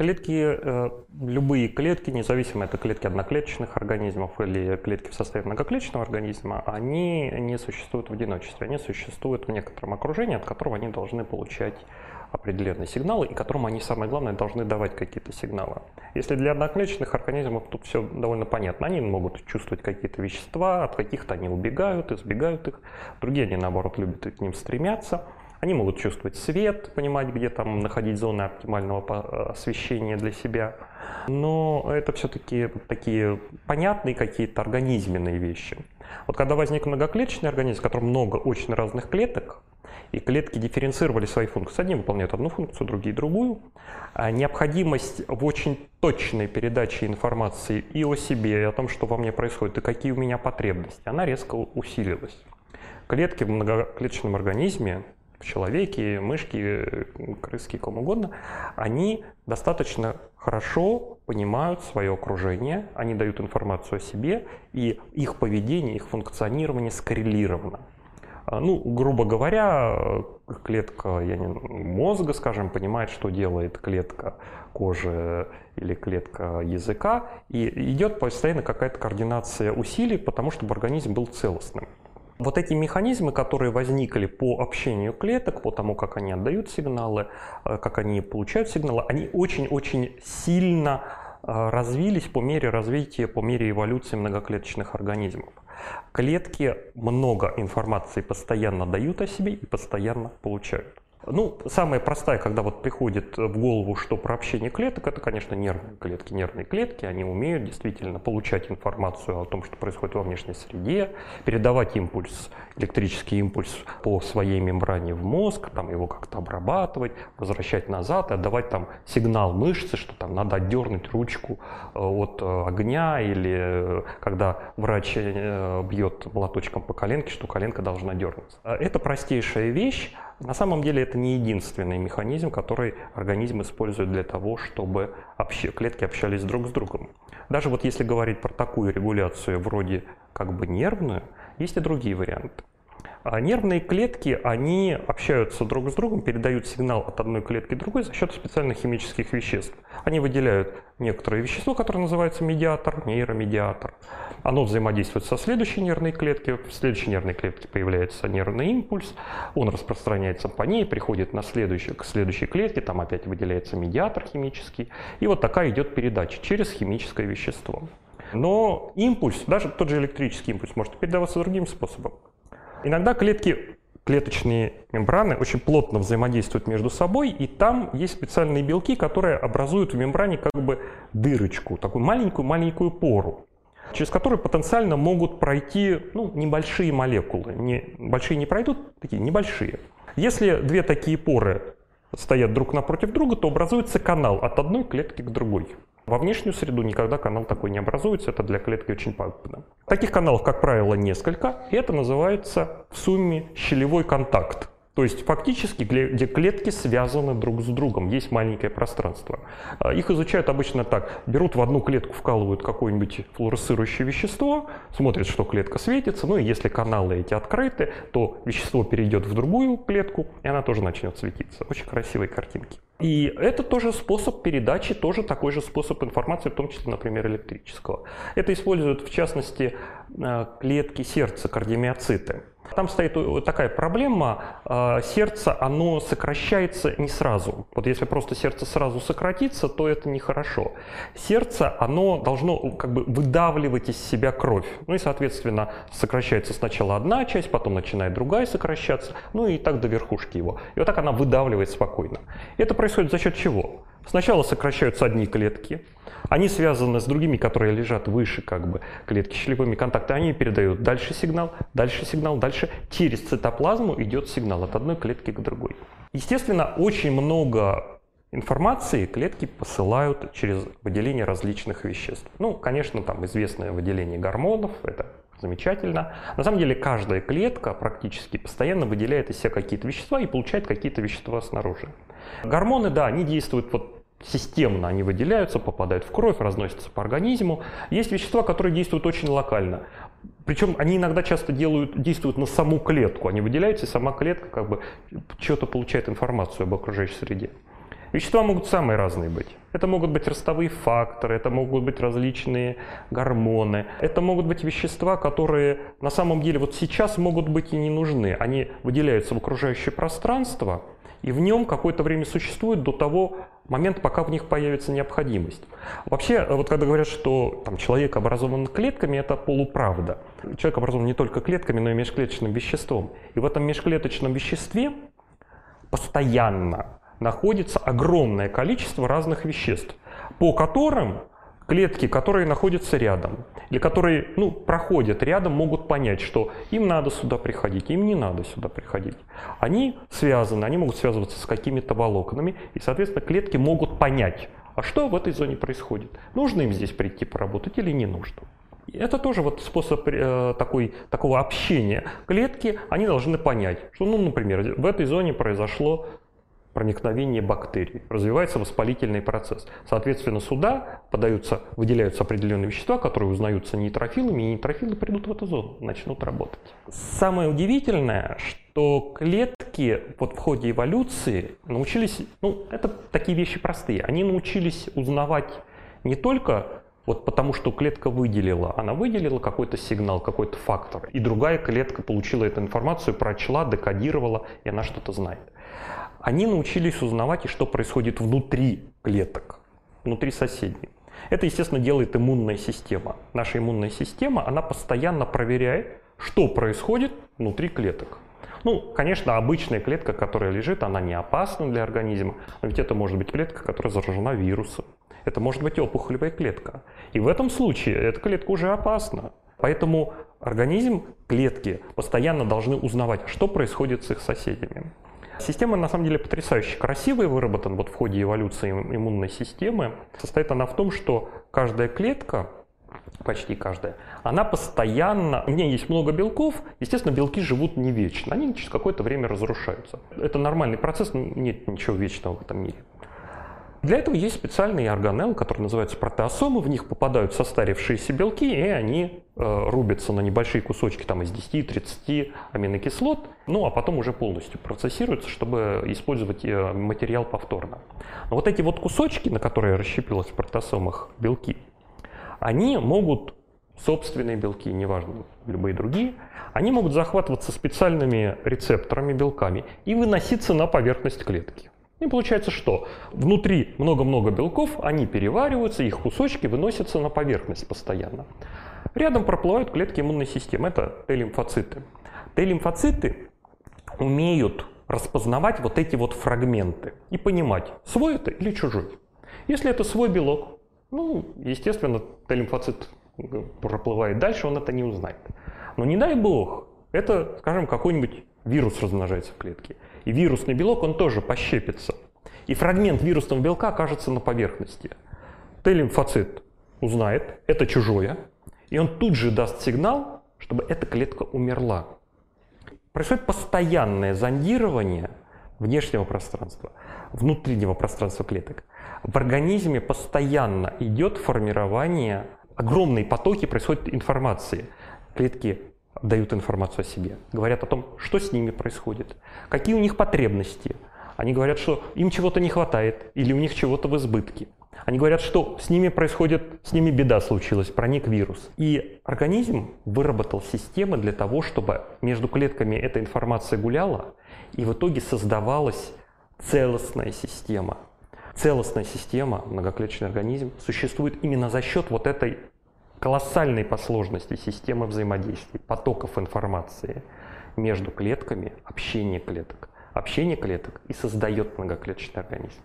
Клетки, э, любые клетки, независимо это клетки одноклеточных организмов или клетки в составе многоклеточного организма, они не существуют в одиночестве, они существуют в некотором окружении, от которого они должны получать определенные сигналы, и которым они, самое главное, должны давать какие-то сигналы. Если для одноклеточных организмов тут все довольно понятно. Они могут чувствовать какие-то вещества, от каких-то они убегают, избегают их. Другие, они, наоборот, любят к ним стремятся. Они могут чувствовать свет, понимать, где там находить зоны оптимального э, освещения для себя. Но это все-таки такие понятные какие-то организменные вещи. Вот когда возник многоклеточный организм, в котором много очень разных клеток, и клетки дифференцировали свои функции. Одни выполняют одну функцию, другие другую. А необходимость в очень точной передаче информации и о себе, и о том, что во мне происходит, и какие у меня потребности, она резко усилилась. Клетки в многоклеточном организме в человеке, мышке, крыске, кому угодно, они достаточно хорошо понимают свое окружение, они дают информацию о себе, и их поведение, их функционирование скоррелировано. А, ну, грубо говоря, клетка я не, мозга, скажем, понимает, что делает клетка кожи или клетка языка, и идет постоянно какая-то координация усилий, потому чтобы организм был целостным. Вот эти механизмы, которые возникли по общению клеток, по тому, как они отдают сигналы, э, как они получают сигналы, они очень-очень сильно э, развились по мере развития, по мере эволюции многоклеточных организмов. Клетки много информации постоянно дают о себе и постоянно получают. Ну, самая простая, когда вот приходит в голову, что про общение клеток, это, конечно, нервные клетки. Нервные клетки, они умеют действительно получать информацию о том, что происходит во внешней среде, передавать импульс, электрический импульс по своей мембране в мозг, там его как-то обрабатывать, возвращать назад, отдавать там сигнал мышцы, что там надо отдернуть ручку э, от э, огня, или э, когда врач бьет молоточком по коленке, что коленка должна дернуться. Это простейшая вещь, на самом деле это не единственный механизм, который организм использует для того, чтобы общ... клетки общались друг с другом. Даже вот если говорить про такую регуляцию вроде как бы нервную, есть и другие варианты. А нервные клетки, они общаются друг с другом, передают сигнал от одной клетки другой за счет специальных химических веществ. Они выделяют некоторое вещество, которое называется медиатор, нейромедиатор. Оно взаимодействует со следующей нервной клеткой. В следующей нервной клетке появляется нервный импульс, он распространяется по ней, приходит на следующую, к следующей клетке, там опять выделяется медиатор химический. И вот такая идет передача через химическое вещество. Но импульс, даже тот же электрический импульс, может передаваться другим способом. Иногда клетки, клеточные мембраны очень плотно взаимодействуют между собой, и там есть специальные белки, которые образуют в мембране как бы дырочку, такую маленькую-маленькую пору через которую потенциально могут пройти ну, небольшие молекулы. Не, большие не пройдут, такие небольшие. Если две такие поры стоят друг напротив друга, то образуется канал от одной клетки к другой. Во внешнюю среду никогда канал такой не образуется, это для клетки очень пагубно. Таких каналов, как правило, несколько, и это называется в сумме щелевой контакт. То есть фактически, где клетки связаны друг с другом, есть маленькое пространство. А, их изучают обычно так. Берут в одну клетку, вкалывают какое-нибудь флуоресцирующее вещество, смотрят, что клетка светится, ну и если каналы эти открыты, то вещество перейдет в другую клетку, и она тоже начнет светиться. Очень красивые картинки. И это тоже способ передачи, тоже такой же способ информации, в том числе, например, электрического. Это используют, в частности, клетки сердца, кардиомиоциты. Там стоит такая проблема, э, сердце, оно сокращается не сразу. Вот если просто сердце сразу сократится, то это нехорошо. Сердце, оно должно как бы выдавливать из себя кровь. Ну и, соответственно, сокращается сначала одна часть, потом начинает другая сокращаться, ну и так до верхушки его. И вот так она выдавливает спокойно. Это происходит за счет чего? Сначала сокращаются одни клетки, они связаны с другими, которые лежат выше как бы клетки щелевыми контакты, они передают дальше сигнал, дальше сигнал, дальше через цитоплазму идет сигнал от одной клетки к другой. Естественно, очень много информации клетки посылают через выделение различных веществ. Ну, конечно, там известное выделение гормонов, это замечательно. На самом деле каждая клетка практически постоянно выделяет из себя какие-то вещества и получает какие-то вещества снаружи. Гормоны, да, они действуют вот системно, они выделяются, попадают в кровь, разносятся по организму. Есть вещества, которые действуют очень локально. Причем они иногда часто делают, действуют на саму клетку. Они выделяются, и сама клетка как бы что-то получает информацию об окружающей среде. Вещества могут самые разные быть. Это могут быть ростовые факторы, это могут быть различные гормоны, это могут быть вещества, которые на самом деле вот сейчас могут быть и не нужны. Они выделяются в окружающее пространство, и в нем какое-то время существует до того момента, пока в них появится необходимость. Вообще, вот когда говорят, что там, человек образован клетками, это полуправда. Человек образован не только клетками, но и межклеточным веществом. И в этом межклеточном веществе постоянно находится огромное количество разных веществ, по которым клетки, которые находятся рядом, или которые ну, проходят рядом, могут понять, что им надо сюда приходить, им не надо сюда приходить. Они связаны, они могут связываться с какими-то волокнами, и, соответственно, клетки могут понять, а что в этой зоне происходит. Нужно им здесь прийти поработать или не нужно. Это тоже вот способ э, такой, такого общения. Клетки, они должны понять, что, ну, например, в этой зоне произошло проникновения бактерий, развивается воспалительный процесс. Соответственно, сюда подаются, выделяются определенные вещества, которые узнаются нейтрофилами, и нейтрофилы придут в эту зону, начнут работать. Самое удивительное, что клетки вот в ходе эволюции научились, ну, это такие вещи простые, они научились узнавать не только вот потому, что клетка выделила, она выделила какой-то сигнал, какой-то фактор, и другая клетка получила эту информацию, прочла, декодировала, и она что-то знает они научились узнавать, и что происходит внутри клеток, внутри соседей. Это, естественно, делает иммунная система. Наша иммунная система, она постоянно проверяет, что происходит внутри клеток. Ну, конечно, обычная клетка, которая лежит, она не опасна для организма, но ведь это может быть клетка, которая заражена вирусом. Это может быть опухолевая клетка. И в этом случае эта клетка уже опасна. Поэтому организм, клетки постоянно должны узнавать, что происходит с их соседями. Система на самом деле потрясающе красивая, выработана вот в ходе эволюции иммунной системы. Состоит она в том, что каждая клетка, почти каждая, она постоянно, у нее есть много белков, естественно, белки живут не вечно, они через какое-то время разрушаются. Это нормальный процесс, нет ничего вечного в этом мире. Для этого есть специальные органеллы, которые называются протеосомы, в них попадают состарившиеся белки, и они э, рубятся на небольшие кусочки там, из 10-30 аминокислот, ну а потом уже полностью процессируются, чтобы использовать э, материал повторно. Но вот эти вот кусочки, на которые расщепилось в протеосомах белки, они могут, собственные белки, неважно, любые другие, они могут захватываться специальными рецепторами, белками и выноситься на поверхность клетки. И получается что? Внутри много-много белков, они перевариваются, их кусочки выносятся на поверхность постоянно. Рядом проплывают клетки иммунной системы, это Т-лимфоциты. Т-лимфоциты умеют распознавать вот эти вот фрагменты и понимать, свой это или чужой. Если это свой белок, ну, естественно, Т-лимфоцит проплывает дальше, он это не узнает. Но не дай бог, это, скажем, какой-нибудь вирус размножается в клетке. И вирусный белок, он тоже пощепится. И фрагмент вирусного белка окажется на поверхности. Т-лимфоцит узнает, это чужое, и он тут же даст сигнал, чтобы эта клетка умерла. Происходит постоянное зондирование внешнего пространства, внутреннего пространства клеток. В организме постоянно идет формирование, огромные потоки происходят информации. Клетки дают информацию о себе, говорят о том, что с ними происходит, какие у них потребности. Они говорят, что им чего-то не хватает или у них чего-то в избытке. Они говорят, что с ними происходит, с ними беда случилась, проник вирус. И организм выработал системы для того, чтобы между клетками эта информация гуляла, и в итоге создавалась целостная система. Целостная система, многоклеточный организм, существует именно за счет вот этой колоссальной по сложности системы взаимодействий, потоков информации между клетками, общение клеток. Общение клеток и создает многоклеточный организм.